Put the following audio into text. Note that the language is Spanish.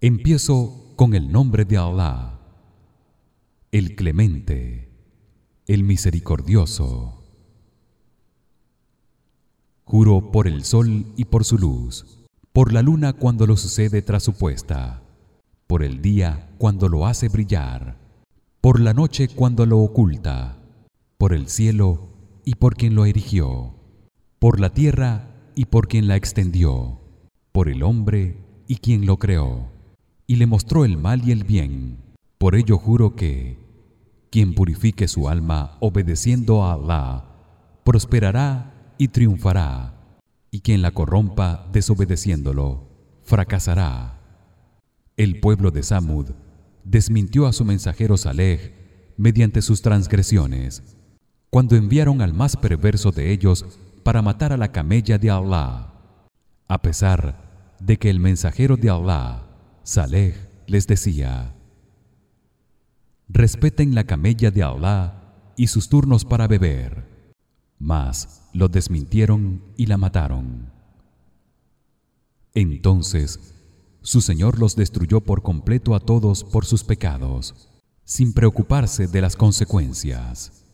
Empiezo con el nombre de Allah, el Clemente, el Misericordioso. Juro por el sol y por su luz, por la luna cuando lo sucede tras su puesta, por el día cuando lo hace brillar, por la noche cuando lo oculta, por el cielo y por quien lo erigió, por la tierra y por quien la extendió, por el hombre y quien lo creó, y le mostró el mal y el bien. Por ello juro que quien purifique su alma obedeciendo a Allah prosperará y triunfará y quien la corrompa desobedeciéndolo fracasará el pueblo de Samud desmintió a su mensajero Saleh mediante sus transgresiones cuando enviaron al más perverso de ellos para matar a la camella de Allah a pesar de que el mensajero de Allah Saleh les decía respeten la camella de Allah y sus turnos para beber. Mas lo desmintieron y la mataron. Entonces su señor los destruyó por completo a todos por sus pecados sin preocuparse de las consecuencias